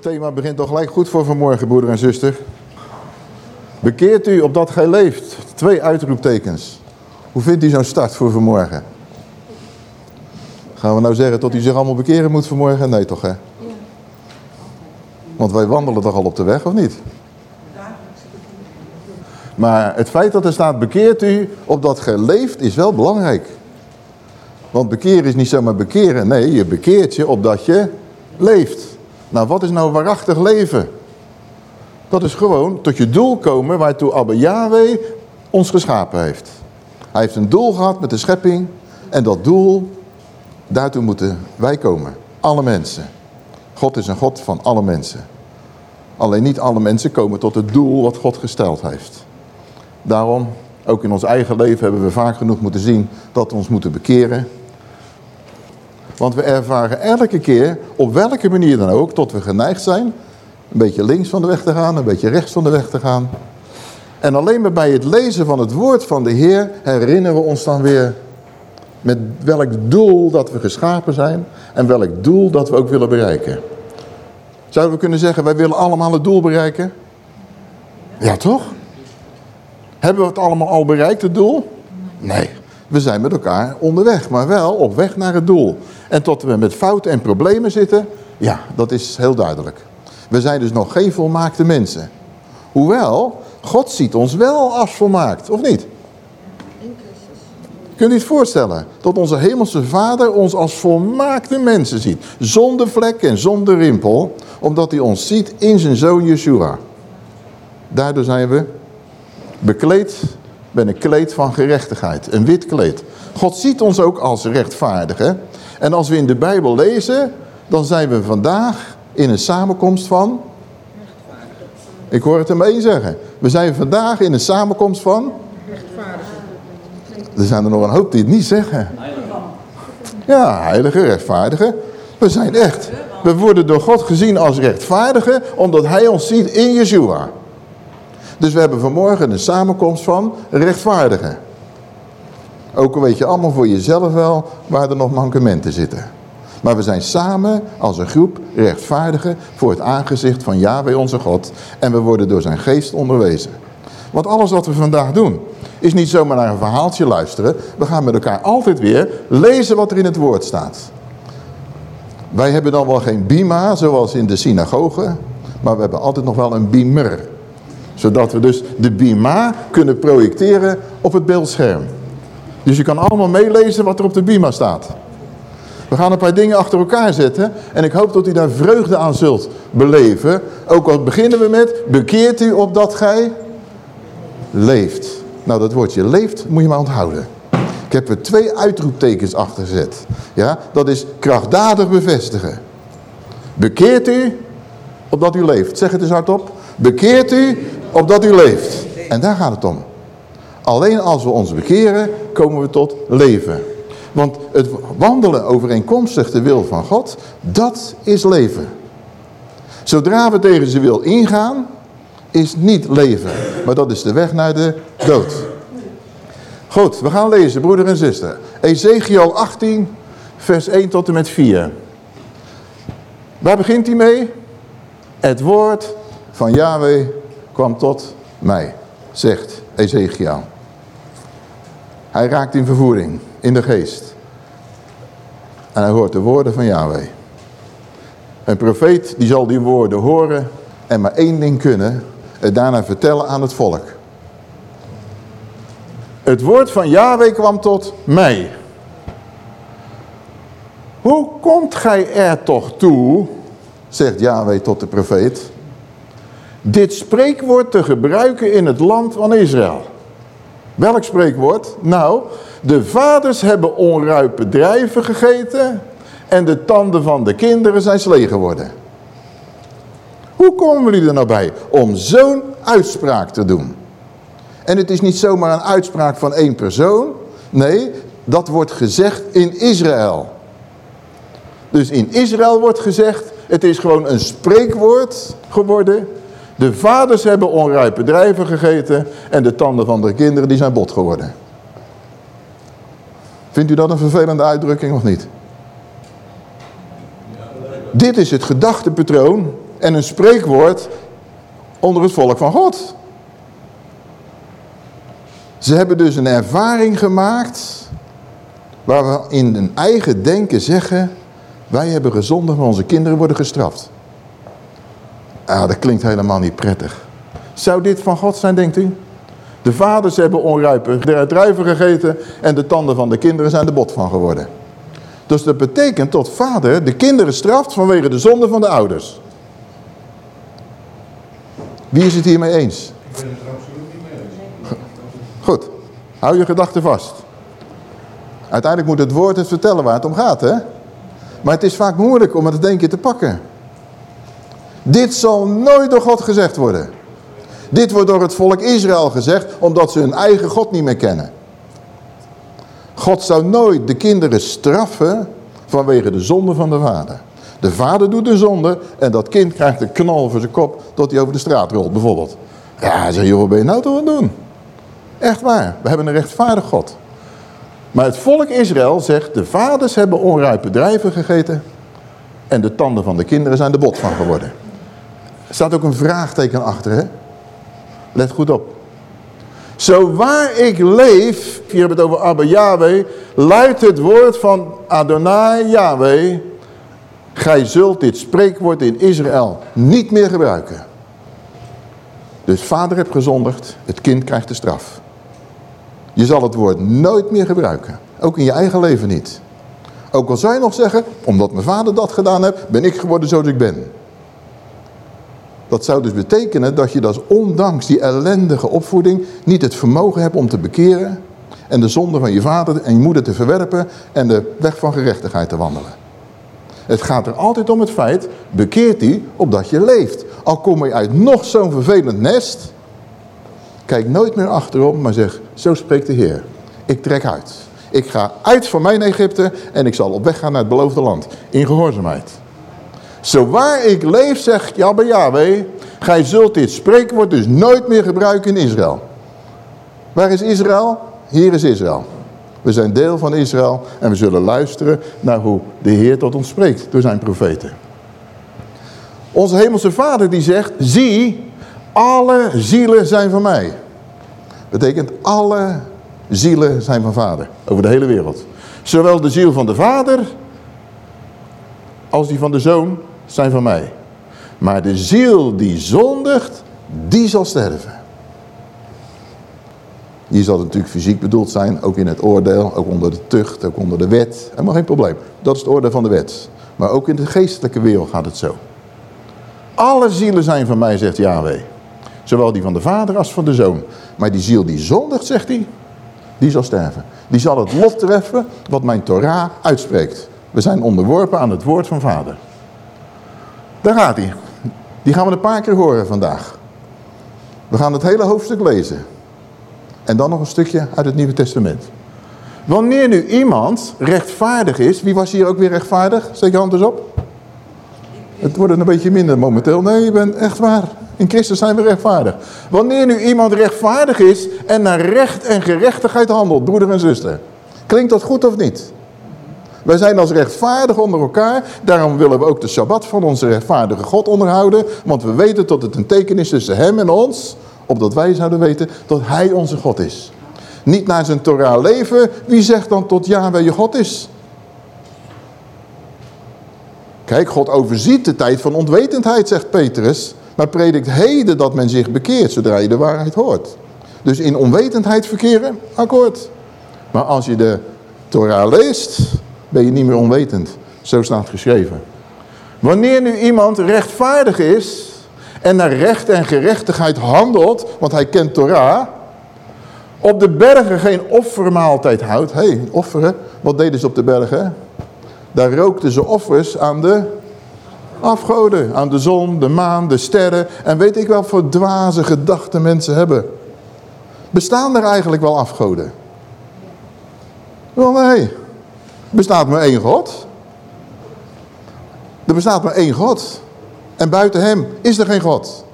Het thema begint toch gelijk goed voor vanmorgen, broeder en zuster. Bekeert u opdat gij leeft. Twee uitroeptekens. Hoe vindt u zo'n start voor vanmorgen? Gaan we nou zeggen dat u zich allemaal bekeren moet vanmorgen? Nee toch hè? Want wij wandelen toch al op de weg of niet? Maar het feit dat er staat bekeert u opdat gij leeft is wel belangrijk. Want bekeren is niet zomaar bekeren. Nee, je bekeert je opdat je leeft. Nou, wat is nou waarachtig leven? Dat is gewoon tot je doel komen waartoe Abba Yahweh ons geschapen heeft. Hij heeft een doel gehad met de schepping. En dat doel, daartoe moeten wij komen. Alle mensen. God is een God van alle mensen. Alleen niet alle mensen komen tot het doel wat God gesteld heeft. Daarom, ook in ons eigen leven hebben we vaak genoeg moeten zien dat we ons moeten bekeren. Want we ervaren elke keer, op welke manier dan ook, tot we geneigd zijn... een beetje links van de weg te gaan, een beetje rechts van de weg te gaan. En alleen maar bij het lezen van het woord van de Heer herinneren we ons dan weer... met welk doel dat we geschapen zijn en welk doel dat we ook willen bereiken. Zouden we kunnen zeggen, wij willen allemaal het doel bereiken? Ja, toch? Hebben we het allemaal al bereikt, het doel? Nee. We zijn met elkaar onderweg, maar wel op weg naar het doel. En tot we met fouten en problemen zitten, ja, dat is heel duidelijk. We zijn dus nog geen volmaakte mensen. Hoewel, God ziet ons wel als volmaakt, of niet? Kunt u het voorstellen? Dat onze hemelse vader ons als volmaakte mensen ziet. Zonder vlek en zonder rimpel. Omdat hij ons ziet in zijn zoon Yeshua. Daardoor zijn we bekleed met een kleed van gerechtigheid. Een wit kleed. God ziet ons ook als rechtvaardigen. En als we in de Bijbel lezen, dan zijn we vandaag in een samenkomst van... Ik hoor het hem één zeggen. We zijn vandaag in een samenkomst van... Er zijn er nog een hoop die het niet zeggen. Ja, heilige, rechtvaardige. We zijn echt. We worden door God gezien als rechtvaardigen, omdat hij ons ziet in Yeshua. Dus we hebben vanmorgen een samenkomst van rechtvaardigen. Ook al weet je allemaal voor jezelf wel waar er nog mankementen zitten. Maar we zijn samen als een groep rechtvaardigen voor het aangezicht van Yahweh onze God. En we worden door zijn geest onderwezen. Want alles wat we vandaag doen is niet zomaar naar een verhaaltje luisteren. We gaan met elkaar altijd weer lezen wat er in het woord staat. Wij hebben dan wel geen bima zoals in de synagoge. Maar we hebben altijd nog wel een bimer. Zodat we dus de bima kunnen projecteren op het beeldscherm. Dus je kan allemaal meelezen wat er op de bima staat. We gaan een paar dingen achter elkaar zetten. En ik hoop dat u daar vreugde aan zult beleven. Ook al beginnen we met, bekeert u opdat gij leeft. Nou, dat woordje leeft moet je maar onthouden. Ik heb er twee uitroeptekens achter gezet. Ja, dat is krachtdadig bevestigen. Bekeert u opdat u leeft. Zeg het eens hardop. Bekeert u opdat u leeft. En daar gaat het om. Alleen als we ons bekeren, komen we tot leven. Want het wandelen overeenkomstig de wil van God, dat is leven. Zodra we tegen zijn wil ingaan, is niet leven. Maar dat is de weg naar de dood. Goed, we gaan lezen, broeder en zuster. Ezekiel 18, vers 1 tot en met 4. Waar begint hij mee? Het woord van Yahweh kwam tot mij, zegt Ezekiel. Hij raakt in vervoering, in de geest. En hij hoort de woorden van Yahweh. Een profeet die zal die woorden horen en maar één ding kunnen, het daarna vertellen aan het volk. Het woord van Yahweh kwam tot mij. Hoe komt gij er toch toe, zegt Yahweh tot de profeet, dit spreekwoord te gebruiken in het land van Israël? Welk spreekwoord? Nou, de vaders hebben onruipe drijven gegeten en de tanden van de kinderen zijn slee geworden. Hoe komen jullie er nou bij om zo'n uitspraak te doen? En het is niet zomaar een uitspraak van één persoon. Nee, dat wordt gezegd in Israël. Dus in Israël wordt gezegd, het is gewoon een spreekwoord geworden. De vaders hebben onrijpe drijven gegeten en de tanden van de kinderen die zijn bot geworden. Vindt u dat een vervelende uitdrukking of niet? Dit is het gedachtepatroon en een spreekwoord onder het volk van God. Ze hebben dus een ervaring gemaakt waar we in een eigen denken zeggen, wij hebben gezondigd, maar onze kinderen worden gestraft. Ah, dat klinkt helemaal niet prettig. Zou dit van God zijn, denkt u? De vaders hebben onrijpe druiven gegeten en de tanden van de kinderen zijn er bot van geworden. Dus dat betekent dat vader de kinderen straft vanwege de zonde van de ouders. Wie is het hiermee eens? Ik ben het er absoluut niet mee eens. Goed, hou je gedachten vast. Uiteindelijk moet het woord het vertellen waar het om gaat, hè? Maar het is vaak moeilijk om het denken te pakken. Dit zal nooit door God gezegd worden. Dit wordt door het volk Israël gezegd, omdat ze hun eigen God niet meer kennen. God zou nooit de kinderen straffen vanwege de zonde van de vader. De vader doet de zonde en dat kind krijgt een knal voor zijn kop tot hij over de straat rolt bijvoorbeeld. Ja, zeg je, wat ben je nou toch aan doen? Echt waar, we hebben een rechtvaardig God. Maar het volk Israël zegt, de vaders hebben onrijpe drijven gegeten en de tanden van de kinderen zijn de bot van geworden. Er staat ook een vraagteken achter, hè? Let goed op. Zo waar ik leef, hier hebben we het over Abba Yahweh, luidt het woord van Adonai Yahweh, gij zult dit spreekwoord in Israël niet meer gebruiken. Dus vader heeft gezondigd, het kind krijgt de straf. Je zal het woord nooit meer gebruiken. Ook in je eigen leven niet. Ook al zou je nog zeggen, omdat mijn vader dat gedaan heeft, ben ik geworden zoals ik ben. Dat zou dus betekenen dat je dus ondanks die ellendige opvoeding niet het vermogen hebt om te bekeren en de zonde van je vader en je moeder te verwerpen en de weg van gerechtigheid te wandelen. Het gaat er altijd om het feit, bekeert hij opdat je leeft. Al kom je uit nog zo'n vervelend nest, kijk nooit meer achterom, maar zeg, zo spreekt de Heer. Ik trek uit. Ik ga uit van mijn Egypte en ik zal op weg gaan naar het beloofde land. In gehoorzaamheid. Zo waar ik leef, zegt Jabba Yahweh, gij zult dit spreekwoord dus nooit meer gebruiken in Israël. Waar is Israël? Hier is Israël. We zijn deel van Israël en we zullen luisteren naar hoe de Heer tot ons spreekt door zijn profeten. Onze hemelse vader die zegt, zie, alle zielen zijn van mij. Betekent alle zielen zijn van vader, over de hele wereld. Zowel de ziel van de vader als die van de zoon zijn van mij. Maar de ziel die zondigt, die zal sterven. Hier zal natuurlijk fysiek bedoeld zijn, ook in het oordeel, ook onder de tucht, ook onder de wet. Helemaal geen probleem. Dat is het oordeel van de wet. Maar ook in de geestelijke wereld gaat het zo. Alle zielen zijn van mij, zegt Yahweh. Zowel die van de vader als van de zoon. Maar die ziel die zondigt, zegt hij, die zal sterven. Die zal het lot treffen wat mijn Torah uitspreekt. We zijn onderworpen aan het woord van vader. Daar gaat hij. Die gaan we een paar keer horen vandaag. We gaan het hele hoofdstuk lezen. En dan nog een stukje uit het Nieuwe Testament. Wanneer nu iemand rechtvaardig is, wie was hier ook weer rechtvaardig? Steek je hand eens op. Het wordt een beetje minder momenteel. Nee, je bent echt waar. In Christus zijn we rechtvaardig. Wanneer nu iemand rechtvaardig is en naar recht en gerechtigheid handelt, broeder en zuster. Klinkt dat goed of niet? Wij zijn als rechtvaardig onder elkaar. Daarom willen we ook de Sabbat van onze rechtvaardige God onderhouden. Want we weten dat het een teken is tussen hem en ons. Opdat wij zouden weten dat hij onze God is. Niet naar zijn Torah leven. Wie zegt dan tot Yahweh je God is? Kijk, God overziet de tijd van onwetendheid, zegt Petrus. Maar predikt heden dat men zich bekeert, zodra je de waarheid hoort. Dus in onwetendheid verkeren, akkoord. Maar als je de Torah leest, ben je niet meer onwetend. Zo staat geschreven. Wanneer nu iemand rechtvaardig is en naar recht en gerechtigheid handelt, want hij kent Torah, op de bergen geen offermaaltijd houdt. Hé, hey, offeren, wat deden ze op de bergen? Daar rookten ze offers aan de afgoden. Aan de zon, de maan, de sterren. En weet ik wel voor dwaze gedachten mensen hebben. Bestaan er eigenlijk wel afgoden? Wel nee bestaat maar één God. Er bestaat maar één God. En buiten hem is er geen God.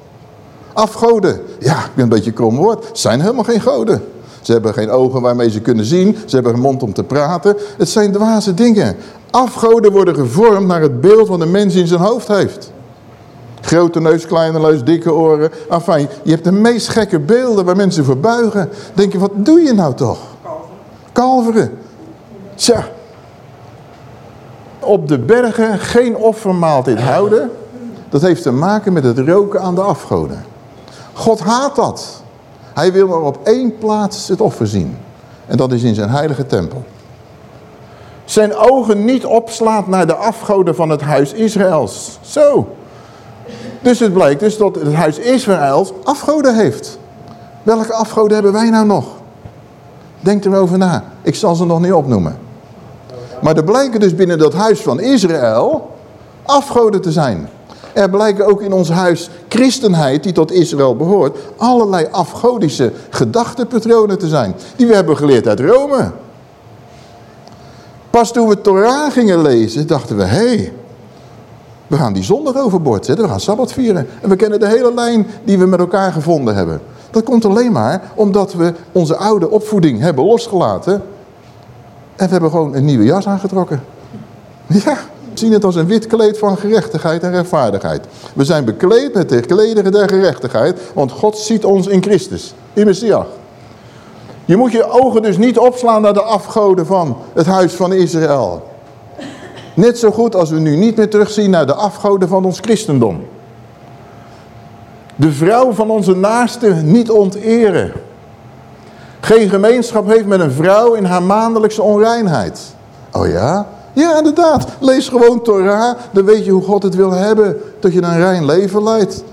Afgoden. Ja, ik ben een beetje krom woord. zijn helemaal geen goden. Ze hebben geen ogen waarmee ze kunnen zien. Ze hebben een mond om te praten. Het zijn dwaze dingen. Afgoden worden gevormd naar het beeld wat de mens in zijn hoofd heeft. Grote neus, kleine neus, dikke oren. Enfin, je hebt de meest gekke beelden waar mensen voor buigen. Denk je, wat doe je nou toch? Kalveren. Kalveren. Tja. Op de bergen geen offermaaltijd houden. Dat heeft te maken met het roken aan de afgoden. God haat dat. Hij wil maar op één plaats het offer zien. En dat is in zijn heilige tempel. Zijn ogen niet opslaat naar de afgoden van het huis Israëls. Zo. Dus het blijkt dus dat het huis Israëls afgoden heeft. Welke afgoden hebben wij nou nog? Denk erover na. Ik zal ze nog niet opnoemen. Maar er blijken dus binnen dat huis van Israël afgoden te zijn. Er blijken ook in ons huis christenheid, die tot Israël behoort, allerlei afgodische gedachtepatronen te zijn. Die we hebben geleerd uit Rome. Pas toen we Torah gingen lezen, dachten we, hé, hey, we gaan die zondag overboord zetten, we gaan Sabbat vieren. En we kennen de hele lijn die we met elkaar gevonden hebben. Dat komt alleen maar omdat we onze oude opvoeding hebben losgelaten. En we hebben gewoon een nieuwe jas aangetrokken. Ja, zien het als een wit kleed van gerechtigheid en rechtvaardigheid. We zijn bekleed met de klederen der gerechtigheid, want God ziet ons in Christus, in Messias. Je moet je ogen dus niet opslaan naar de afgoden van het huis van Israël. Net zo goed als we nu niet meer terugzien naar de afgoden van ons christendom. De vrouw van onze naaste niet onteren. Geen gemeenschap heeft met een vrouw in haar maandelijkse onreinheid. Oh ja? Ja, inderdaad. Lees gewoon Torah, dan weet je hoe God het wil hebben. Dat je een rein leven leidt.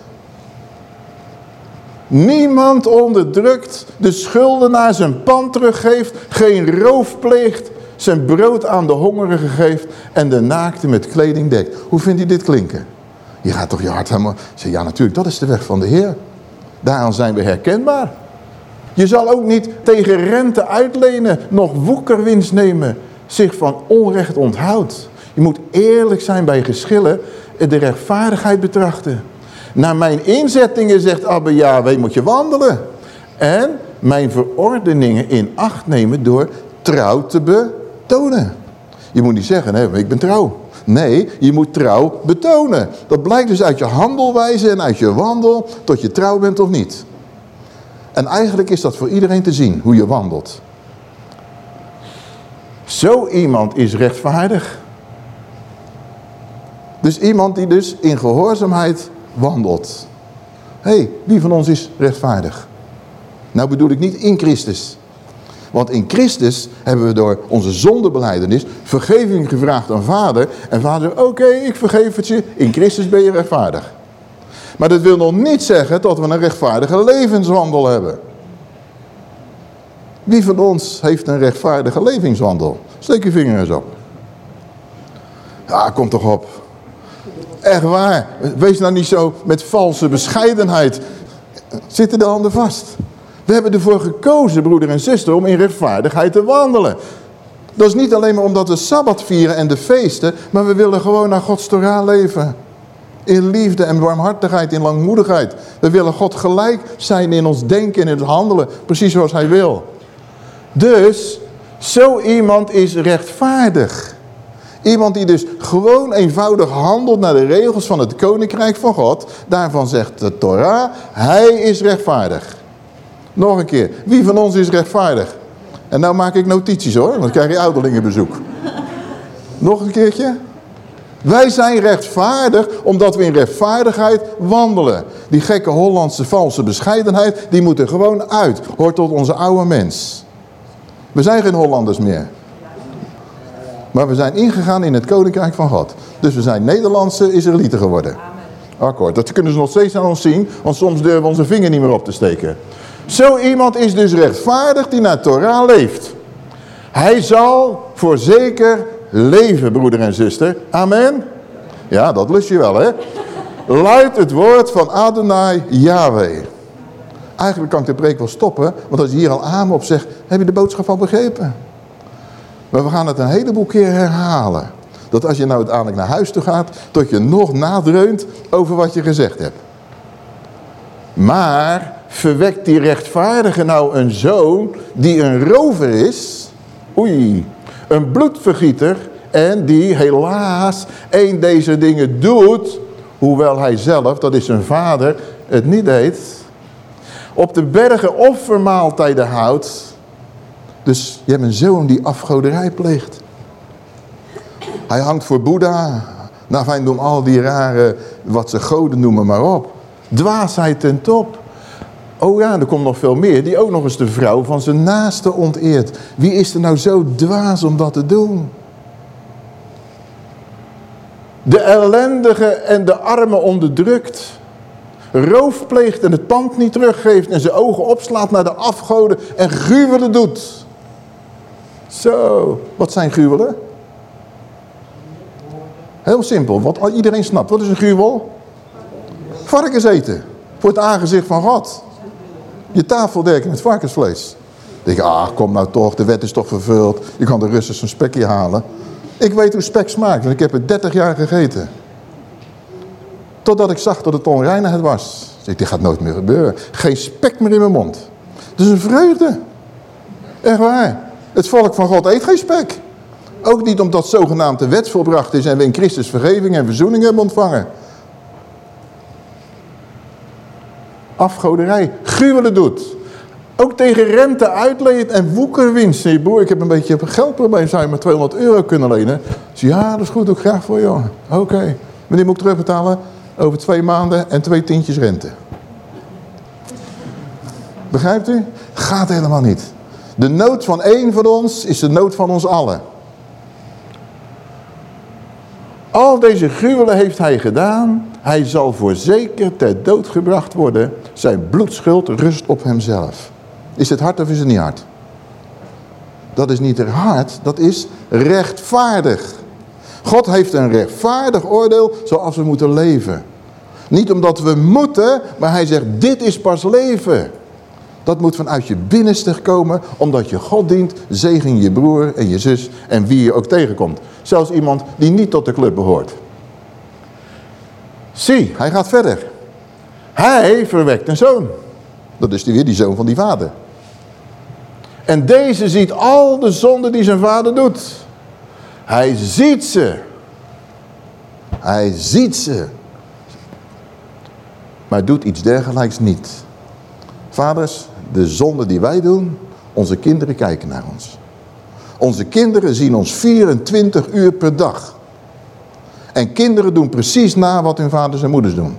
Niemand onderdrukt, de schulden naar zijn pand teruggeeft, geen roof pleegt, zijn brood aan de hongerigen geeft en de naakte met kleding dekt. Hoe vindt u dit klinken? Je gaat toch je hart helemaal... Ja natuurlijk, dat is de weg van de Heer. Daaraan zijn we herkenbaar. Je zal ook niet tegen rente uitlenen, nog woekerwinst nemen, zich van onrecht onthoudt. Je moet eerlijk zijn bij geschillen en de rechtvaardigheid betrachten. Naar mijn inzettingen, zegt Abba Yahweh, moet je wandelen. En mijn verordeningen in acht nemen door trouw te betonen. Je moet niet zeggen, nee, ik ben trouw. Nee, je moet trouw betonen. Dat blijkt dus uit je handelwijze en uit je wandel, tot je trouw bent of niet. En eigenlijk is dat voor iedereen te zien, hoe je wandelt. Zo iemand is rechtvaardig. Dus iemand die dus in gehoorzaamheid wandelt. Hé, hey, wie van ons is rechtvaardig? Nou bedoel ik niet in Christus. Want in Christus hebben we door onze zondebeleidenis vergeving gevraagd aan vader. En vader, oké, ik vergeef het je. In Christus ben je rechtvaardig. Maar dat wil nog niet zeggen dat we een rechtvaardige levenswandel hebben. Wie van ons heeft een rechtvaardige levenswandel? Steek je vinger eens op. Ja, kom toch op. Echt waar. Wees nou niet zo met valse bescheidenheid. Zitten de handen vast. We hebben ervoor gekozen, broeder en zuster, om in rechtvaardigheid te wandelen. Dat is niet alleen maar omdat we Sabbat vieren en de feesten, maar we willen gewoon naar Gods Torah leven. In liefde en warmhartigheid, in langmoedigheid. We willen God gelijk zijn in ons denken en in het handelen, precies zoals hij wil. Dus, zo iemand is rechtvaardig. Iemand die dus gewoon eenvoudig handelt naar de regels van het koninkrijk van God. Daarvan zegt de Torah, hij is rechtvaardig. Nog een keer, wie van ons is rechtvaardig? En nou maak ik notities hoor, want dan krijg je ouderlingenbezoek. Nog een keertje. Wij zijn rechtvaardig omdat we in rechtvaardigheid wandelen. Die gekke Hollandse valse bescheidenheid, die moet er gewoon uit. Hoort tot onze oude mens. We zijn geen Hollanders meer. Maar we zijn ingegaan in het koninkrijk van God. Dus we zijn Nederlandse Israëlieten geworden. Akkoord, dat kunnen ze nog steeds aan ons zien, want soms durven we onze vinger niet meer op te steken. Zo iemand is dus rechtvaardig die naar Torah leeft. Hij zal voorzeker leven, broeder en zuster. Amen. Ja, dat lust je wel, hè? Luidt het woord van Adonai Yahweh. Eigenlijk kan ik de preek wel stoppen, want als je hier al amen op zegt, heb je de boodschap al begrepen. Maar we gaan het een heleboel keer herhalen. Dat als je nou uiteindelijk naar huis toe gaat, dat je nog nadreunt over wat je gezegd hebt. Maar verwekt die rechtvaardige nou een zoon die een rover is? Oei, een bloedvergieter en die helaas een deze dingen doet, hoewel hij zelf, dat is zijn vader, het niet deed. Op de bergen offermaaltijden houdt. Dus je hebt een zoon die afgoderij pleegt. Hij hangt voor Boeddha. Nou, wij doen al die rare, wat ze goden noemen maar op. Dwaasheid ten top. Oh ja, er komt nog veel meer. Die ook nog eens de vrouw van zijn naaste onteert. Wie is er nou zo dwaas om dat te doen? De ellendige en de arme onderdrukt. Roof pleegt en het pand niet teruggeeft. En zijn ogen opslaat naar de afgoden en gruwelen doet. Zo, wat zijn gruwelen? Heel simpel, wat iedereen snapt. Wat is een gruwel? Varkens eten. Voor het aangezicht van God. Je tafel dekken met varkensvlees. Dan denk ik, ah, kom nou toch, de wet is toch vervuld. Je kan de Russen een spekje halen. Ik weet hoe spek smaakt, want ik heb het 30 jaar gegeten. Totdat ik zag dat het onreinheid was. Ik dit gaat nooit meer gebeuren. Geen spek meer in mijn mond. Het is een vreugde. Echt waar. Het volk van God eet geen spek. Ook niet omdat zogenaamd de wet volbracht is en we in Christus vergeving en verzoening hebben ontvangen. Afgoderij, gruwelen doet. Ook tegen rente uitleent en woekerwinst. Nee, boer, ik heb een beetje een geldprobleem. Zou je maar 200 euro kunnen lenen? ja, dat is goed, ook graag voor je. Oké. Okay. Wanneer moet ik terugbetalen? Over twee maanden en twee tientjes rente. Begrijpt u? Gaat helemaal niet. De nood van één van ons is de nood van ons allen. Al deze gruwelen heeft hij gedaan. Hij zal voorzeker ter dood gebracht worden. Zijn bloedschuld rust op hemzelf. Is het hard of is het niet hard? Dat is niet hard, dat is rechtvaardig. God heeft een rechtvaardig oordeel zoals we moeten leven. Niet omdat we moeten, maar hij zegt dit is pas leven. Dat moet vanuit je binnenste komen, omdat je God dient, zegen je broer en je zus en wie je ook tegenkomt. Zelfs iemand die niet tot de club behoort. Zie, hij gaat verder. Hij verwekt een zoon. Dat is weer die zoon van die vader. En deze ziet al de zonden die zijn vader doet. Hij ziet ze. Hij ziet ze. Maar doet iets dergelijks niet. Vaders, de zonde die wij doen, onze kinderen kijken naar ons. Onze kinderen zien ons 24 uur per dag. En kinderen doen precies na wat hun vaders en moeders doen.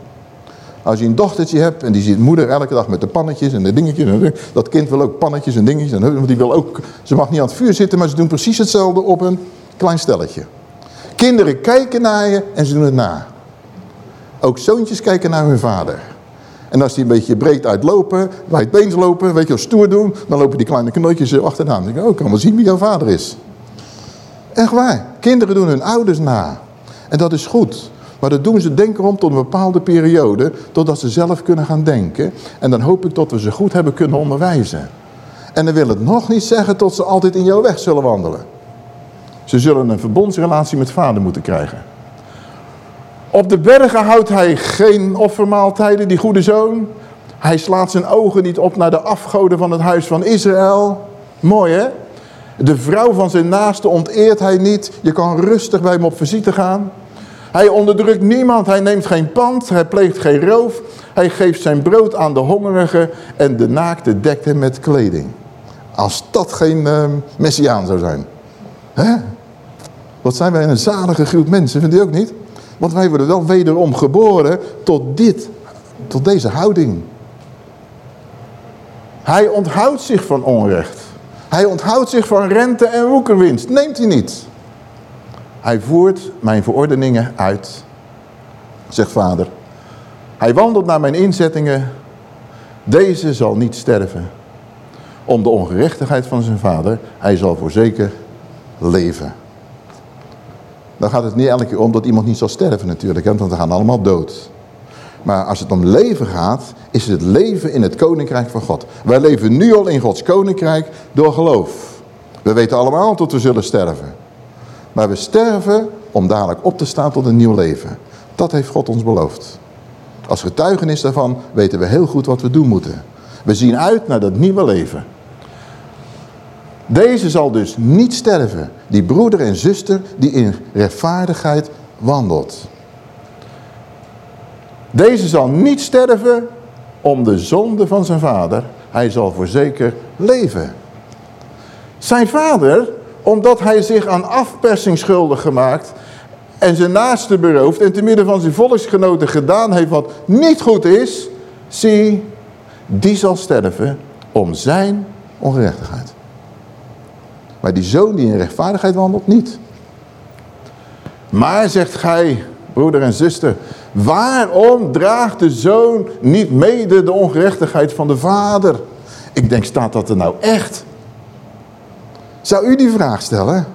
Als je een dochtertje hebt en die ziet moeder elke dag met de pannetjes en de dingetjes. Dat kind wil ook pannetjes en dingetjes. Want die wil ook, ze mag niet aan het vuur zitten, maar ze doen precies hetzelfde op een klein stelletje. Kinderen kijken naar je en ze doen het na. Ook zoontjes kijken naar hun vader. En als die een beetje breed uitlopen, wijdbeens lopen, weet je, stoer doen, dan lopen die kleine knootjes er achteraan. Dan denk ik, oh, kan wel zien wie jouw vader is. Echt waar. Kinderen doen hun ouders na. En dat is goed. Maar dat doen ze denken om tot een bepaalde periode, totdat ze zelf kunnen gaan denken. En dan hoop ik dat we ze goed hebben kunnen onderwijzen. En dan wil het nog niet zeggen tot ze altijd in jouw weg zullen wandelen. Ze zullen een verbondsrelatie met vader moeten krijgen. Op de bergen houdt hij geen offermaaltijden, die goede zoon. Hij slaat zijn ogen niet op naar de afgoden van het huis van Israël. Mooi hè? De vrouw van zijn naaste onteert hij niet. Je kan rustig bij hem op visite gaan. Hij onderdrukt niemand, hij neemt geen pand, hij pleegt geen roof. Hij geeft zijn brood aan de hongerigen en de naakte dekt hem met kleding. Als dat geen uh, messiaan zou zijn. Hè? Wat zijn wij een zalige groep mensen, vindt u ook niet? Want wij worden wel wederom geboren tot dit, tot deze houding. Hij onthoudt zich van onrecht. Hij onthoudt zich van rente en woekerwinst. Neemt hij niet. Hij voert mijn verordeningen uit, zegt vader. Hij wandelt naar mijn inzettingen. Deze zal niet sterven. Om de ongerechtigheid van zijn vader. Hij zal voorzeker leven. Dan gaat het niet elke keer om dat iemand niet zal sterven natuurlijk. Want we gaan allemaal dood. Maar als het om leven gaat, is het leven in het koninkrijk van God. Wij leven nu al in Gods koninkrijk door geloof. We weten allemaal dat we zullen sterven. Maar we sterven om dadelijk op te staan tot een nieuw leven. Dat heeft God ons beloofd. Als getuigenis daarvan weten we heel goed wat we doen moeten. We zien uit naar dat nieuwe leven. Deze zal dus niet sterven. Die broeder en zuster die in rechtvaardigheid wandelt. Deze zal niet sterven om de zonde van zijn vader. Hij zal voorzeker leven. Zijn vader, omdat hij zich aan afpersing schuldig gemaakt en zijn naaste beroofd en te midden van zijn volksgenoten gedaan heeft wat niet goed is, zie, die zal sterven om zijn ongerechtigheid. Maar die zoon die in rechtvaardigheid wandelt, niet. Maar, zegt gij, broeder en zuster, waarom draagt de zoon niet mede de ongerechtigheid van de vader? Ik denk, staat dat er nou echt? Zou u die vraag stellen?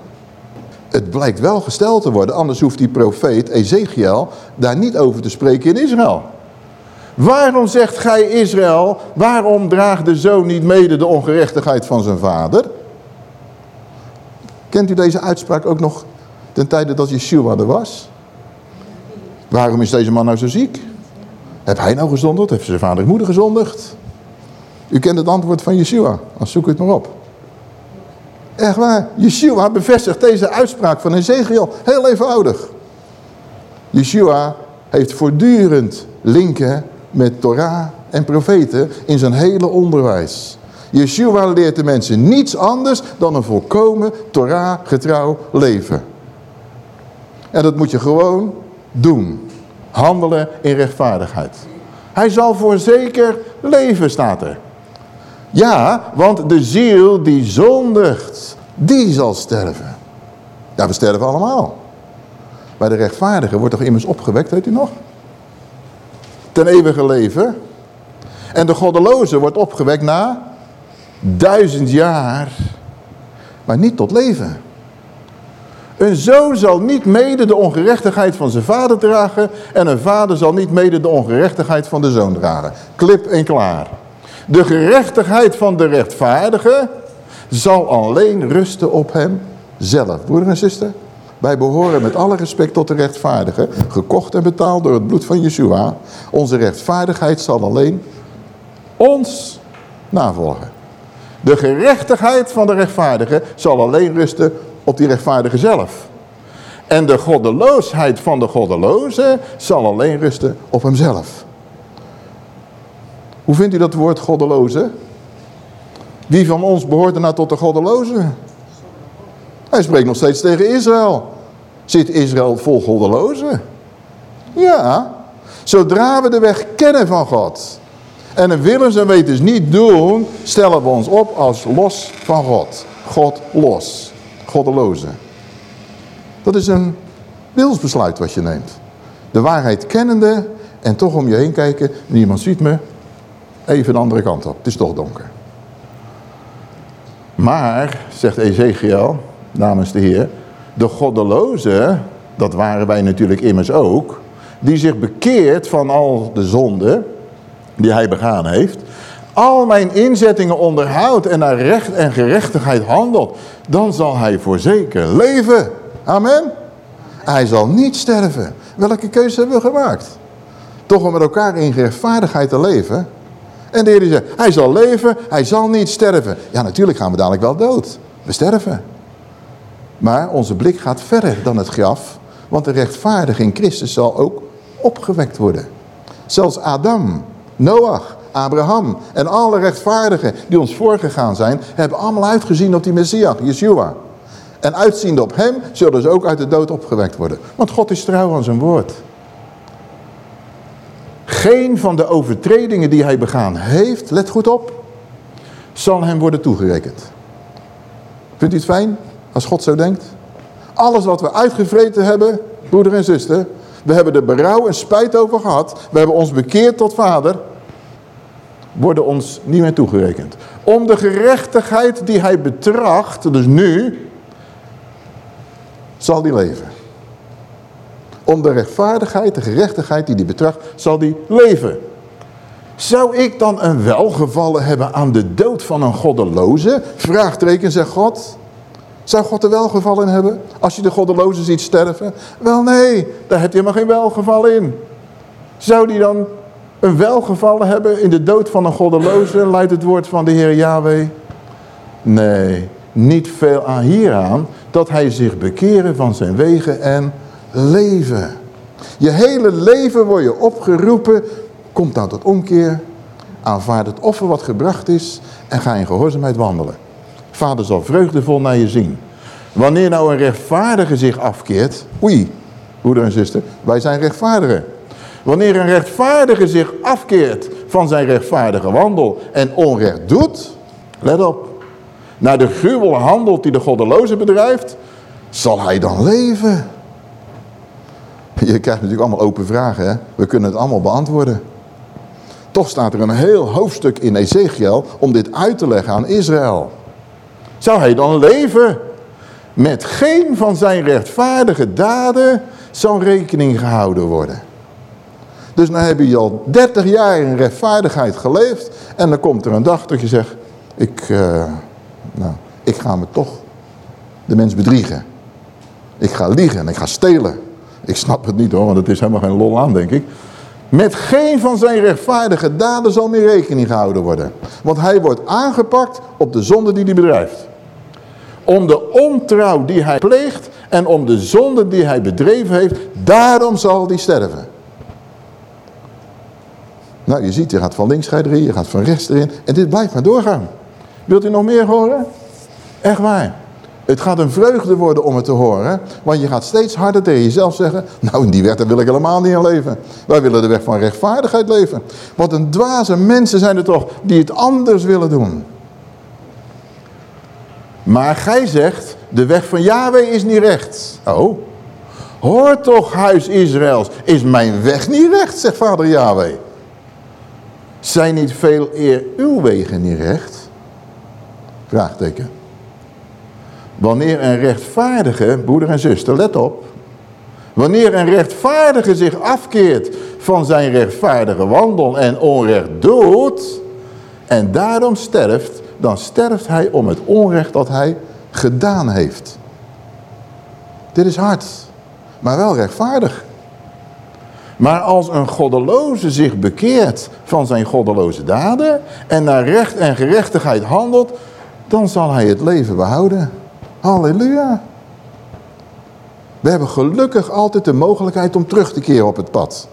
Het blijkt wel gesteld te worden, anders hoeft die profeet Ezekiel daar niet over te spreken in Israël. Waarom zegt gij Israël, waarom draagt de zoon niet mede de ongerechtigheid van zijn vader? Kent u deze uitspraak ook nog ten tijde dat Yeshua er was? Waarom is deze man nou zo ziek? Heb hij nou gezondigd? Heeft zijn vader en moeder gezondigd? U kent het antwoord van Yeshua, dan zoek het maar op. Echt waar, Yeshua bevestigt deze uitspraak van Ezekiel heel eenvoudig. Yeshua heeft voortdurend linken met Torah en profeten in zijn hele onderwijs. Yeshua leert de mensen niets anders dan een volkomen Torah-getrouw leven. En dat moet je gewoon doen. Handelen in rechtvaardigheid. Hij zal voorzeker leven, staat er. Ja, want de ziel die zondigt, die zal sterven. Ja, we sterven allemaal. Maar de rechtvaardige wordt toch immers opgewekt, weet u nog? Ten eeuwige leven. En de goddeloze wordt opgewekt na duizend jaar, maar niet tot leven. Een zoon zal niet mede de ongerechtigheid van zijn vader dragen en een vader zal niet mede de ongerechtigheid van de zoon dragen. Klip en klaar. De gerechtigheid van de rechtvaardige zal alleen rusten op hem zelf. Broeder en zuster, wij behoren met alle respect tot de rechtvaardige, gekocht en betaald door het bloed van Yeshua. Onze rechtvaardigheid zal alleen ons navolgen. De gerechtigheid van de rechtvaardige zal alleen rusten op die rechtvaardige zelf. En de goddeloosheid van de goddeloze zal alleen rusten op hemzelf. Hoe vindt u dat woord goddeloze? Wie van ons behoort er nou tot de goddeloze? Hij spreekt nog steeds tegen Israël. Zit Israël vol goddelozen? Ja, zodra we de weg kennen van God en een willens en wetens niet doen, stellen we ons op als los van God. God los. Goddeloze. Dat is een wilsbesluit wat je neemt. De waarheid kennende en toch om je heen kijken. Niemand ziet me. Even de andere kant op. Het is toch donker. Maar, zegt Ezekiel namens de Heer. De goddeloze, dat waren wij natuurlijk immers ook. Die zich bekeert van al de zonden die hij begaan heeft, al mijn inzettingen onderhoudt en naar recht en gerechtigheid handelt, dan zal hij voorzeker leven. Amen. Hij zal niet sterven. Welke keuze hebben we gemaakt? Toch om met elkaar in gerechtvaardigheid te leven. En de Heer zegt, hij zal leven, hij zal niet sterven. Ja, natuurlijk gaan we dadelijk wel dood. We sterven. Maar onze blik gaat verder dan het graf. Want de rechtvaardige in Christus zal ook opgewekt worden. Zelfs Adam Noach, Abraham en alle rechtvaardigen die ons voorgegaan zijn, hebben allemaal uitgezien op die Messias, Yeshua. En uitziende op hem zullen ze ook uit de dood opgewekt worden. Want God is trouw aan zijn woord. Geen van de overtredingen die hij begaan heeft, let goed op, zal hem worden toegerekend. Vindt u het fijn als God zo denkt? Alles wat we uitgevreten hebben, broeder en zuster, we hebben er berouw en spijt over gehad. We hebben ons bekeerd tot vader. Worden ons niet meer toegerekend. Om de gerechtigheid die hij betracht, dus nu, zal die leven. Om de rechtvaardigheid, de gerechtigheid die hij betracht, zal die leven. Zou ik dan een welgevallen hebben aan de dood van een goddeloze? Vraagteken, zegt God. Zou God er welgeval in hebben? Als je de goddeloze ziet sterven? Wel nee, daar heb je helemaal geen welgeval in. Zou die dan een welgevallen hebben in de dood van een goddeloze? Leidt het woord van de Heer Yahweh? Nee, niet veel aan hieraan dat hij zich bekeren van zijn wegen en leven. Je hele leven word je opgeroepen, komt nou tot omkeer, aanvaard het offer wat gebracht is en ga in gehoorzaamheid wandelen. Vader zal vreugdevol naar je zien. Wanneer nou een rechtvaardige zich afkeert, oei, broeder en zuster, wij zijn rechtvaardigen. Wanneer een rechtvaardige zich afkeert van zijn rechtvaardige wandel en onrecht doet, let op, naar de gruwel handelt die de goddeloze bedrijft, zal hij dan leven? Je krijgt natuurlijk allemaal open vragen, hè? we kunnen het allemaal beantwoorden. Toch staat er een heel hoofdstuk in Ezekiel om dit uit te leggen aan Israël. Zou hij dan leven? Met geen van zijn rechtvaardige daden zal rekening gehouden worden. Dus dan heb je al 30 jaar in rechtvaardigheid geleefd. En dan komt er een dag dat je zegt, ik, uh, nou, ik ga me toch de mens bedriegen. Ik ga liegen en ik ga stelen. Ik snap het niet hoor, want het is helemaal geen lol aan denk ik. Met geen van zijn rechtvaardige daden zal meer rekening gehouden worden. Want hij wordt aangepakt op de zonde die hij bedrijft. Om de ontrouw die hij pleegt en om de zonde die hij bedreven heeft, daarom zal hij sterven. Nou, je ziet, je gaat van links erin, je gaat van rechts erin. En dit blijft maar doorgaan. Wilt u nog meer horen? Echt waar. Het gaat een vreugde worden om het te horen. Want je gaat steeds harder tegen jezelf zeggen... Nou, in die weg wil ik helemaal niet aan leven. Wij willen de weg van rechtvaardigheid leven. Wat een dwaze mensen zijn er toch die het anders willen doen. Maar gij zegt, de weg van Yahweh is niet recht. Oh, hoor toch huis Israëls, is mijn weg niet recht, zegt vader Yahweh. Zijn niet veel eer uw wegen niet recht? Vraagteken. Wanneer een rechtvaardige, broeder en zuster, let op. Wanneer een rechtvaardige zich afkeert van zijn rechtvaardige wandel en onrecht doet en daarom sterft, dan sterft hij om het onrecht dat hij gedaan heeft. Dit is hard, maar wel rechtvaardig. Maar als een goddeloze zich bekeert van zijn goddeloze daden en naar recht en gerechtigheid handelt, dan zal hij het leven behouden. Halleluja. We hebben gelukkig altijd de mogelijkheid om terug te keren op het pad.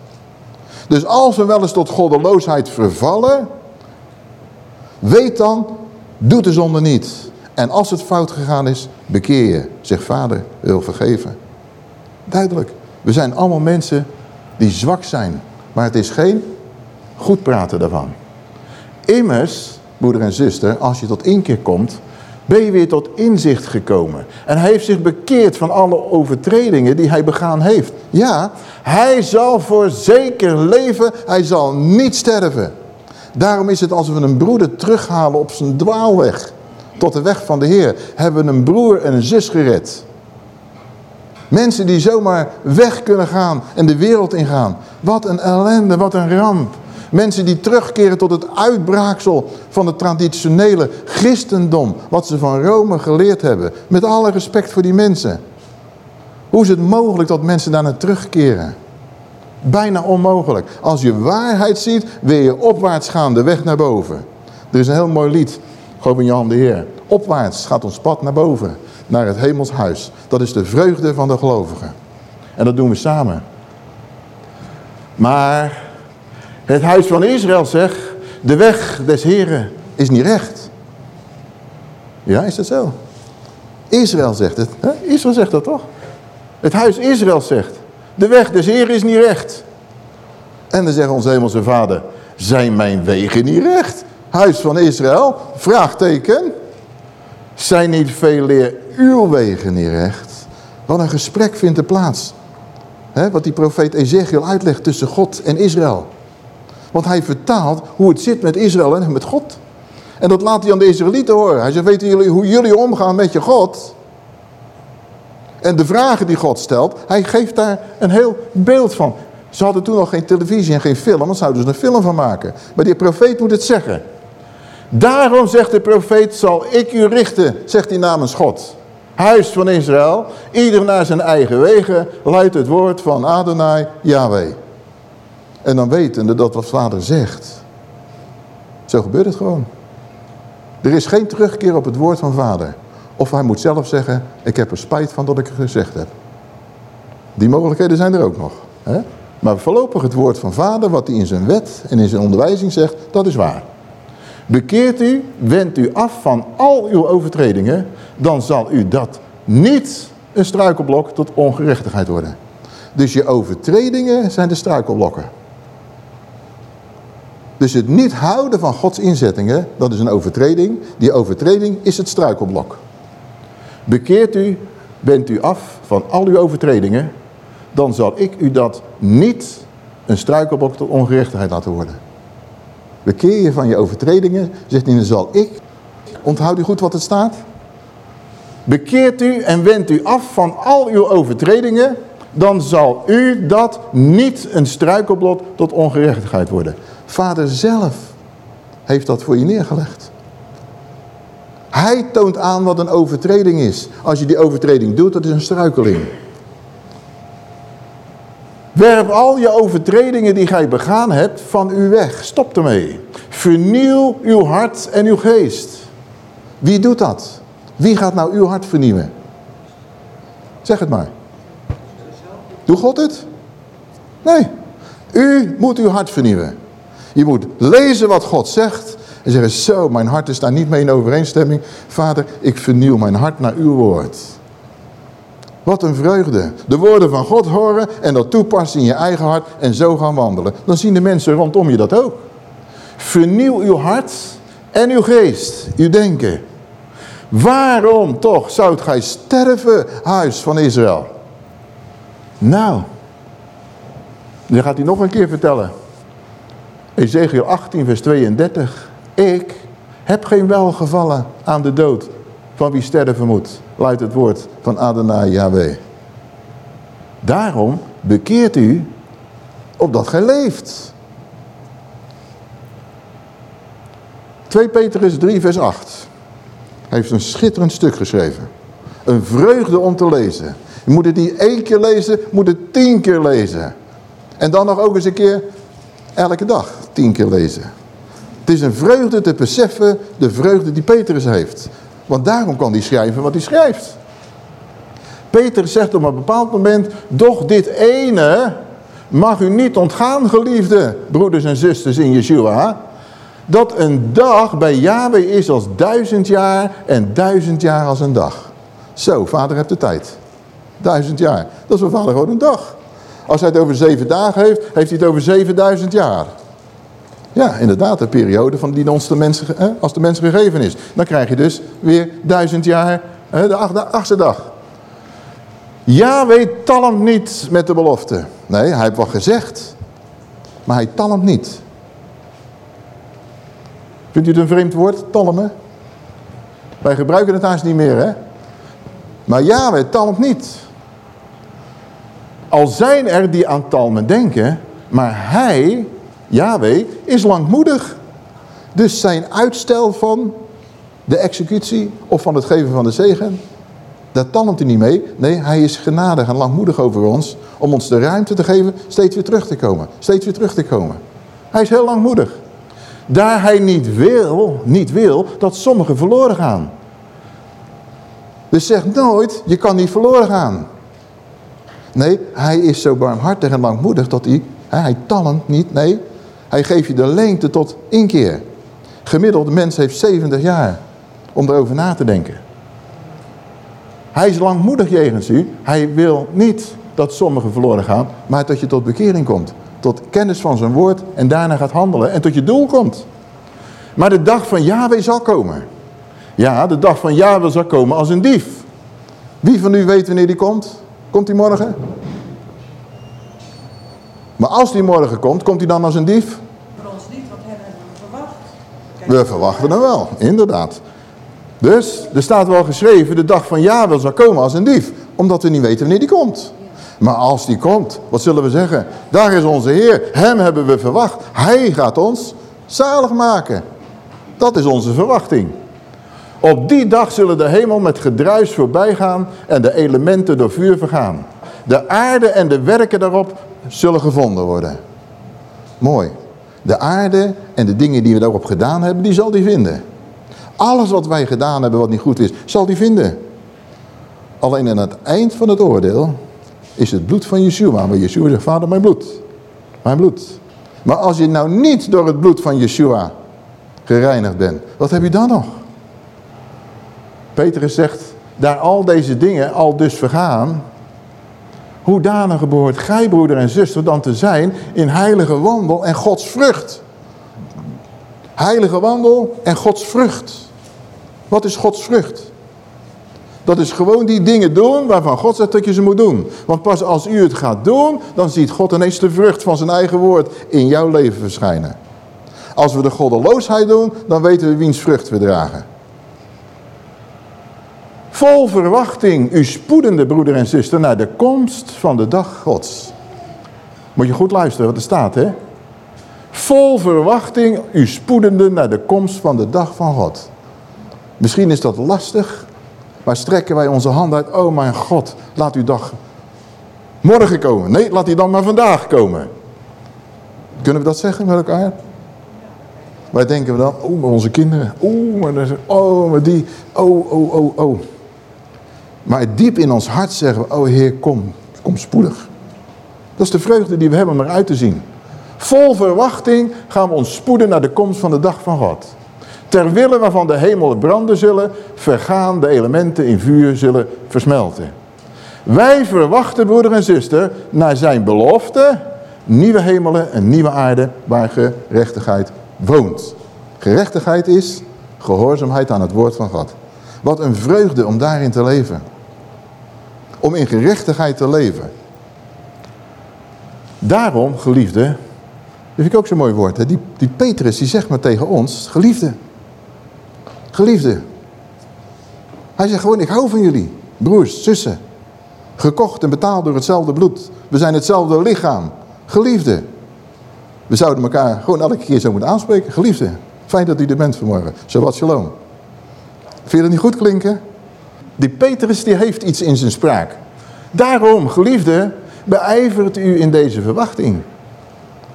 Dus als we wel eens tot goddeloosheid vervallen, weet dan, doe de zonde niet. En als het fout gegaan is, bekeer je. Zeg vader, wil vergeven. Duidelijk. We zijn allemaal mensen die zwak zijn. Maar het is geen goed praten daarvan. Immers, moeder en zuster, als je tot inkeer komt, ben je weer tot inzicht gekomen. En hij heeft zich bekeerd van alle overtredingen die hij begaan heeft. Ja, hij zal voor zeker leven, hij zal niet sterven. Daarom is het als we een broeder terughalen op zijn dwaalweg, tot de weg van de Heer, hebben we een broer en een zus gered. Mensen die zomaar weg kunnen gaan en de wereld ingaan. Wat een ellende, wat een ramp. Mensen die terugkeren tot het uitbraaksel van het traditionele christendom. Wat ze van Rome geleerd hebben. Met alle respect voor die mensen. Hoe is het mogelijk dat mensen daar naar terugkeren? Bijna onmogelijk. Als je waarheid ziet, wil je opwaarts gaan, de weg naar boven. Er is een heel mooi lied, geloof in Jan de Heer. Opwaarts gaat ons pad naar boven, naar het hemelshuis. Dat is de vreugde van de gelovigen. En dat doen we samen. Maar het huis van Israël zegt, de weg des Heren is niet recht. Ja, is dat zo? Israël zegt het. Hè? Israël zegt dat toch? Het huis Israël zegt, de weg des Heren is niet recht. En dan zegt onze hemelse vader, zijn mijn wegen niet recht? Huis van Israël, vraagteken. Zijn niet veel leer uw wegen niet recht? Wat een gesprek vindt er plaats. Wat die profeet Ezekiel uitlegt tussen God en Israël. Want hij vertaalt hoe het zit met Israël en met God. En dat laat hij aan de Israëlieten horen. Hij zegt, weten jullie hoe jullie omgaan met je God? En de vragen die God stelt, hij geeft daar een heel beeld van. Ze hadden toen nog geen televisie en geen film, want zouden ze een film van maken. Maar die profeet moet het zeggen. Daarom zegt de profeet, zal ik u richten, zegt hij namens God. Huis van Israël, ieder naar zijn eigen wegen, luidt het woord van Adonai Yahweh. En dan wetende dat wat vader zegt. Zo gebeurt het gewoon. Er is geen terugkeer op het woord van vader. Of hij moet zelf zeggen, ik heb er spijt van dat ik het gezegd heb. Die mogelijkheden zijn er ook nog. Hè? Maar voorlopig het woord van vader, wat hij in zijn wet en in zijn onderwijzing zegt, dat is waar. Bekeert u, wendt u af van al uw overtredingen, dan zal u dat niet een struikelblok tot ongerechtigheid worden. Dus je overtredingen zijn de struikelblokken. Dus het niet houden van Gods inzettingen, dat is een overtreding. Die overtreding is het struikelblok. Bekeert u, bent u af van al uw overtredingen, dan zal ik u dat niet een struikelblok tot ongerechtigheid laten worden. Bekeer je van je overtredingen, zegt hij, dan zal ik, onthoud u goed wat het staat. Bekeert u en wendt u af van al uw overtredingen, dan zal u dat niet een struikelblok tot ongerechtigheid worden. Vader zelf heeft dat voor je neergelegd. Hij toont aan wat een overtreding is. Als je die overtreding doet, dat is een struikeling. Werp al je overtredingen die gij begaan hebt van u weg. Stop ermee. Vernieuw uw hart en uw geest. Wie doet dat? Wie gaat nou uw hart vernieuwen? Zeg het maar. Doe God het? Nee. U moet uw hart vernieuwen. Je moet lezen wat God zegt en zeggen, zo, mijn hart is daar niet mee in overeenstemming. Vader, ik vernieuw mijn hart naar uw woord. Wat een vreugde. De woorden van God horen en dat toepassen in je eigen hart en zo gaan wandelen. Dan zien de mensen rondom je dat ook. Vernieuw uw hart en uw geest, uw denken. Waarom toch zoudt gij sterven, huis van Israël? Nou, dan gaat hij nog een keer vertellen. Ezekiel 18 vers 32. Ik heb geen welgevallen aan de dood van wie sterven moet, luidt het woord van Adonai Yahweh. Daarom bekeert u opdat gij leeft. 2 Petrus 3 vers 8. Hij heeft een schitterend stuk geschreven. Een vreugde om te lezen. Je moet het niet één keer lezen, moet het tien keer lezen. En dan nog ook eens een keer elke dag tien keer lezen. Het is een vreugde te beseffen de vreugde die Petrus heeft. Want daarom kan hij schrijven wat hij schrijft. Petrus zegt op een bepaald moment, doch dit ene mag u niet ontgaan, geliefde broeders en zusters in Yeshua. Dat een dag bij Yahweh is als duizend jaar en duizend jaar als een dag. Zo, vader hebt de tijd. Duizend jaar. Dat is voor vader gewoon een dag. Als hij het over zeven dagen heeft, heeft hij het over 7000 jaar. Ja, inderdaad, de periode van die de mensen, als de mens gegeven is. Dan krijg je dus weer duizend jaar, de, achtste dag. Yahweh talmt niet met de belofte. Nee, hij heeft wel gezegd, maar hij talmt niet. Vindt u het een vreemd woord, talmen? Wij gebruiken het haast niet meer, hè? Maar Yahweh talmt niet. Al zijn er die aan talmen denken, maar hij Yahweh is langmoedig. Dus zijn uitstel van de executie of van het geven van de zegen, daar talmt hij niet mee. Nee, hij is genadig en langmoedig over ons om ons de ruimte te geven steeds weer terug te komen. Steeds weer terug te komen. Hij is heel langmoedig. Daar hij niet wil, niet wil dat sommigen verloren gaan. Dus zeg nooit, je kan niet verloren gaan. Nee, hij is zo barmhartig en langmoedig dat hij, hij talmt niet, nee, hij geeft je de lengte tot inkeer. Gemiddeld, de mens heeft 70 jaar om erover na te denken. Hij is langmoedig jegens u. Hij wil niet dat sommigen verloren gaan, maar dat je tot bekering komt. Tot kennis van zijn woord en daarna gaat handelen en tot je doel komt. Maar de dag van Yahweh zal komen. Ja, de dag van Yahweh zal komen als een dief. Wie van u weet wanneer die komt? Komt hij morgen? Maar als die morgen komt, komt hij dan als een dief? Voor ons niet, want hebben we verwacht. We verwachten hem wel, inderdaad. Dus, er staat wel geschreven, de dag van Jawel zal komen als een dief. Omdat we niet weten wanneer die komt. Maar als die komt, wat zullen we zeggen? Daar is onze Heer, hem hebben we verwacht. Hij gaat ons zalig maken. Dat is onze verwachting. Op die dag zullen de hemel met gedruis voorbij gaan en de elementen door vuur vergaan. De aarde en de werken daarop zullen gevonden worden. Mooi. De aarde en de dingen die we daarop gedaan hebben, die zal die vinden. Alles wat wij gedaan hebben wat niet goed is, zal die vinden. Alleen aan het eind van het oordeel is het bloed van Yeshua. Maar Yeshua zegt, vader, mijn bloed. Mijn bloed. Maar als je nou niet door het bloed van Yeshua gereinigd bent, wat heb je dan nog? Petrus zegt, daar al deze dingen al dus vergaan, hoe danig behoort gij, broeder en zuster, dan te zijn in heilige wandel en Gods vrucht. Heilige wandel en Gods vrucht. Wat is Gods vrucht? Dat is gewoon die dingen doen waarvan God zegt dat je ze moet doen. Want pas als u het gaat doen, dan ziet God ineens de vrucht van zijn eigen woord in jouw leven verschijnen. Als we de goddeloosheid doen, dan weten we wiens vrucht we dragen. Vol verwachting, u spoedende broeder en zuster, naar de komst van de dag Gods. Moet je goed luisteren wat er staat, hè? Vol verwachting, u spoedende naar de komst van de dag van God. Misschien is dat lastig, maar strekken wij onze hand uit. Oh mijn God, laat uw dag morgen komen. Nee, laat die dan maar vandaag komen. Kunnen we dat zeggen met elkaar? Wij denken we dan, oh, maar onze kinderen, oh, maar, oh, maar die, oh, oh, oh, oh. Maar diep in ons hart zeggen we, oh Heer, kom, kom spoedig. Dat is de vreugde die we hebben om eruit te zien. Vol verwachting gaan we ons spoeden naar de komst van de dag van God. Ter wille waarvan de hemel branden zullen, vergaan de elementen in vuur zullen versmelten. Wij verwachten, broeder en zuster, naar zijn belofte, nieuwe hemelen en nieuwe aarde waar gerechtigheid woont. Gerechtigheid is gehoorzaamheid aan het woord van God. Wat een vreugde om daarin te leven. Om in gerechtigheid te leven. Daarom, geliefde, dat vind ik ook zo'n mooi woord. Hè? Die, die Petrus die zegt maar tegen ons, geliefde, Geliefde. Hij zegt gewoon, ik hou van jullie. Broers, zussen. Gekocht en betaald door hetzelfde bloed. We zijn hetzelfde lichaam. Geliefde. We zouden elkaar gewoon elke keer zo moeten aanspreken. Geliefde. Fijn dat u er bent vanmorgen. Shabbat shalom. Vind je dat niet goed klinken? Die Petrus die heeft iets in zijn spraak. Daarom, geliefde, beijvert u in deze verwachting.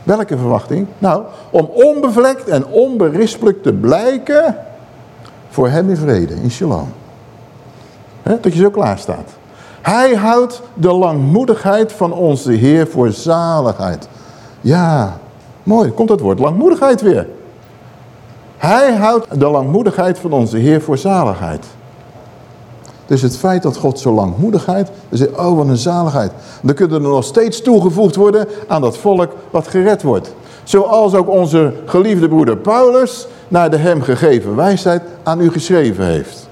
Welke verwachting? Nou, om onbevlekt en onberispelijk te blijken voor hem in vrede, in shalom. Dat je zo klaar staat. Hij houdt de langmoedigheid van onze Heer voor zaligheid. Ja, mooi, komt het woord langmoedigheid weer. Hij houdt de langmoedigheid van onze Heer voor zaligheid. Dus het feit dat God zo langmoedigheid, dan zegt, oh wat een zaligheid. Dan kunnen er nog steeds toegevoegd worden aan dat volk wat gered wordt. Zoals ook onze geliefde broeder Paulus naar de hem gegeven wijsheid aan u geschreven heeft.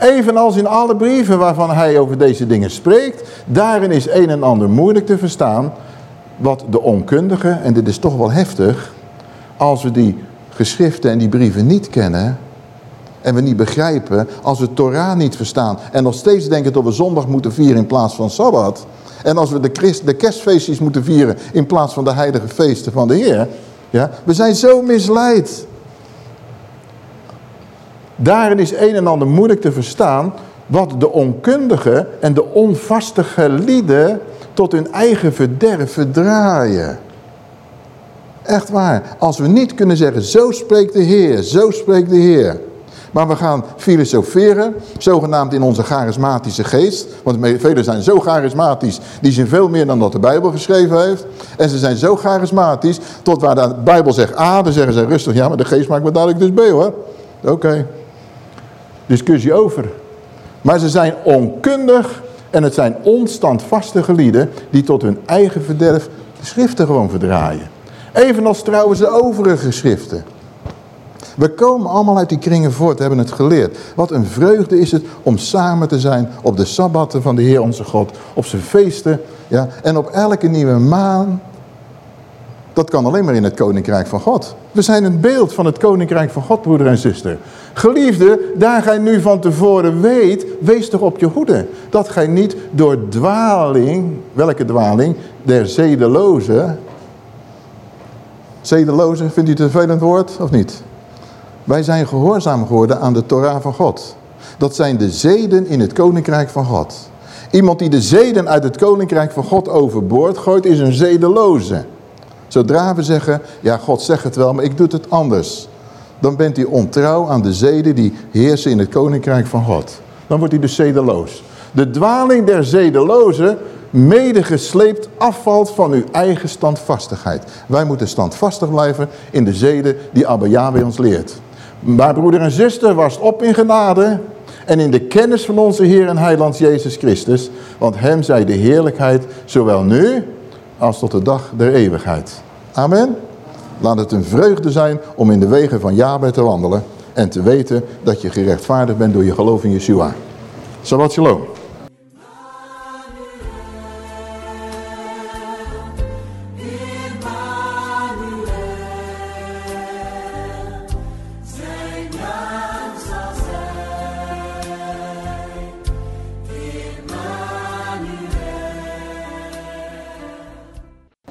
Evenals in alle brieven waarvan hij over deze dingen spreekt, daarin is een en ander moeilijk te verstaan, wat de onkundigen, en dit is toch wel heftig, als we die geschriften en die brieven niet kennen en we niet begrijpen, als we Torah niet verstaan en nog steeds denken dat we zondag moeten vieren in plaats van Sabbat, en als we de, Christ, de kerstfeestjes moeten vieren in plaats van de heilige feesten van de Heer, ja, we zijn zo misleid. Daarin is een en ander moeilijk te verstaan wat de onkundige en de onvastige lieden tot hun eigen verderf verdraaien. Echt waar. Als we niet kunnen zeggen, zo spreekt de Heer, zo spreekt de Heer. Maar we gaan filosoferen, zogenaamd in onze charismatische geest. Want velen zijn zo charismatisch, die zien veel meer dan dat de Bijbel geschreven heeft. En ze zijn zo charismatisch, tot waar de Bijbel zegt A, dan zeggen ze rustig, ja, maar de geest maakt me dadelijk dus B hoor. Oké discussie over. Maar ze zijn onkundig en het zijn onstandvastige lieden die tot hun eigen verderf de schriften gewoon verdraaien. Evenals trouwens de overige schriften. We komen allemaal uit die kringen voort, hebben het geleerd. Wat een vreugde is het om samen te zijn op de Sabbatten van de Heer onze God. Op zijn feesten ja, en op elke nieuwe maan dat kan alleen maar in het koninkrijk van God. We zijn een beeld van het koninkrijk van God, broeder en zuster. Geliefde, daar gij nu van tevoren weet, wees toch op je hoede. Dat gij niet door dwaling, welke dwaling? Der zedeloze. Zedeloze, vindt u het een vervelend woord of niet? Wij zijn gehoorzaam geworden aan de Torah van God. Dat zijn de zeden in het koninkrijk van God. Iemand die de zeden uit het koninkrijk van God overboord gooit, is een zedeloze. Zodra we zeggen, ja God zegt het wel, maar ik doe het anders. Dan bent hij ontrouw aan de zeden die heersen in het koninkrijk van God. Dan wordt hij dus zedeloos. De dwaling der zedelozen medegesleept afvalt van uw eigen standvastigheid. Wij moeten standvastig blijven in de zeden die Abba Yahweh ons leert. Maar broeder en zuster, was op in genade en in de kennis van onze Heer en Heiland Jezus Christus. Want hem zij de heerlijkheid, zowel nu als tot de dag der eeuwigheid. Amen. Laat het een vreugde zijn om in de wegen van Yahweh te wandelen. En te weten dat je gerechtvaardigd bent door je geloof in Yeshua. Shabbat shalom.